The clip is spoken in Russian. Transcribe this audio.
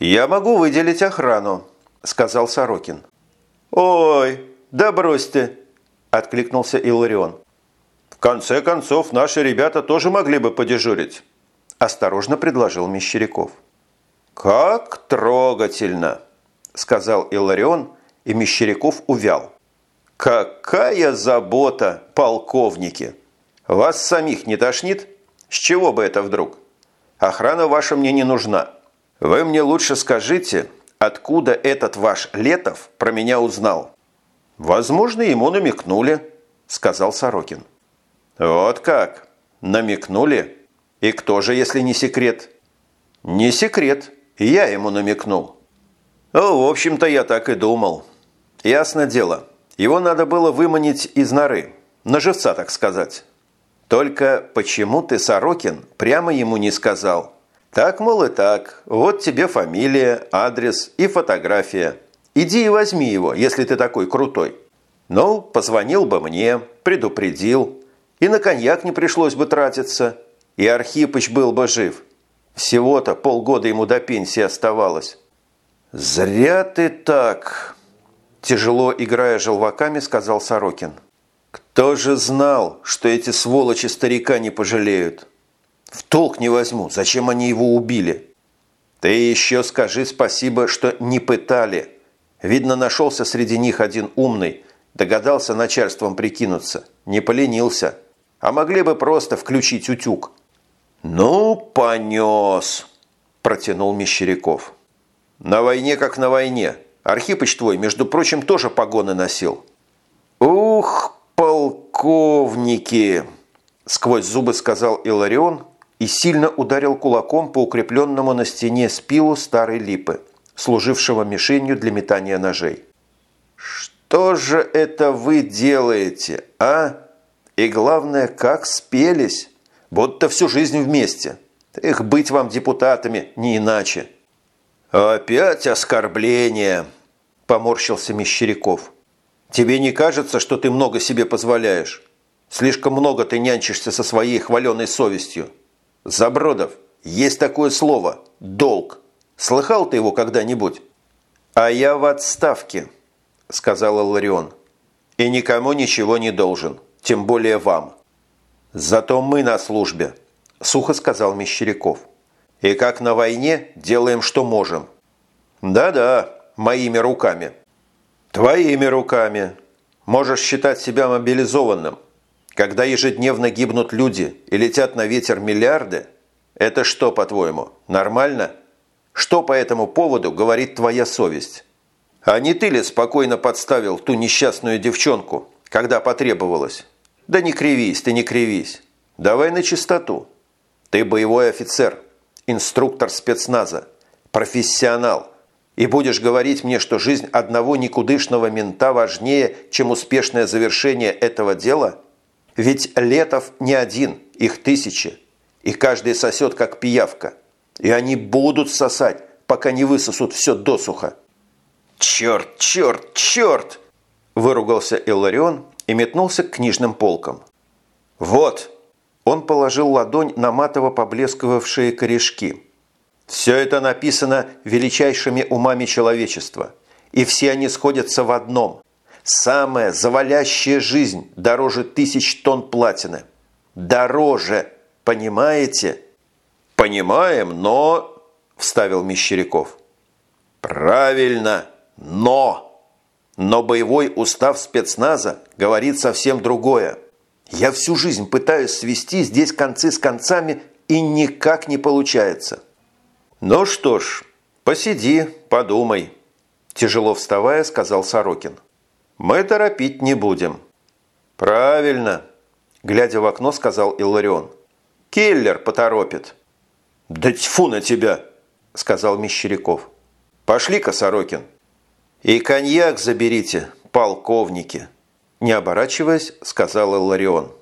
«Я могу выделить охрану», – сказал Сорокин. «Ой, да брось ты!» – откликнулся Иларион. «В конце концов, наши ребята тоже могли бы подежурить», – осторожно предложил Мещеряков. «Как трогательно!» – сказал Иларион, и Мещеряков увял. «Какая забота, полковники! Вас самих не тошнит? С чего бы это вдруг? Охрана ваша мне не нужна. Вы мне лучше скажите, откуда этот ваш Летов про меня узнал?» «Возможно, ему намекнули», – сказал Сорокин. «Вот как? Намекнули? И кто же, если не секрет?» «Не секрет. Я ему намекнул». «Ну, в общем-то, я так и думал. Ясно дело. Его надо было выманить из норы. На живца, так сказать. Только почему ты, Сорокин, прямо ему не сказал? Так, мол, и так. Вот тебе фамилия, адрес и фотография. Иди и возьми его, если ты такой крутой. Ну, позвонил бы мне, предупредил. И на коньяк не пришлось бы тратиться. И Архипыч был бы жив. Всего-то полгода ему до пенсии оставалось. «Зря ты так!» Тяжело играя желваками, сказал Сорокин. «Кто же знал, что эти сволочи старика не пожалеют? В толк не возьму, зачем они его убили? Ты еще скажи спасибо, что не пытали. Видно, нашелся среди них один умный, догадался начальством прикинуться, не поленился. А могли бы просто включить утюг». «Ну, понес!» – протянул Мещеряков. «На войне как на войне. Архипыч твой, между прочим, тоже погоны носил». «Ух, полковники!» – сквозь зубы сказал Иларион и сильно ударил кулаком по укрепленному на стене спилу старой липы, служившего мишенью для метания ножей. «Что же это вы делаете, а? И главное, как спелись, будто всю жизнь вместе. Эх, быть вам депутатами, не иначе». «Опять оскорбление!» – поморщился Мещеряков. «Тебе не кажется, что ты много себе позволяешь? Слишком много ты нянчишься со своей хваленой совестью. Забродов, есть такое слово – долг. Слыхал ты его когда-нибудь?» «А я в отставке», – сказал Ларион. «И никому ничего не должен, тем более вам». «Зато мы на службе», – сухо сказал Мещеряков. И как на войне делаем, что можем. Да-да, моими руками. Твоими руками. Можешь считать себя мобилизованным. Когда ежедневно гибнут люди и летят на ветер миллиарды, это что, по-твоему, нормально? Что по этому поводу говорит твоя совесть? А не ты ли спокойно подставил ту несчастную девчонку, когда потребовалось? Да не кривись, ты не кривись. Давай на чистоту. Ты боевой офицер – инструктор спецназа, профессионал, и будешь говорить мне, что жизнь одного никудышного мента важнее, чем успешное завершение этого дела? Ведь Летов не один, их тысячи, и каждый сосет, как пиявка. И они будут сосать, пока не высосут все досуха. «Черт, черт, черт!» – выругался Илларион и метнулся к книжным полкам. «Вот!» Он положил ладонь на матово поблескивавшие корешки. «Все это написано величайшими умами человечества, и все они сходятся в одном. Самая завалящая жизнь дороже тысяч тонн платины. Дороже, понимаете?» «Понимаем, но...» – вставил Мещеряков. «Правильно, но...» Но боевой устав спецназа говорит совсем другое. Я всю жизнь пытаюсь свести здесь концы с концами, и никак не получается. Ну что ж, посиди, подумай. Тяжело вставая, сказал Сорокин. Мы торопить не будем. Правильно, глядя в окно, сказал Илларион. Киллер поторопит. Да тьфу на тебя, сказал Мещеряков. Пошли-ка, Сорокин. И коньяк заберите, полковники. Не оборачиваясь, сказал Ларион.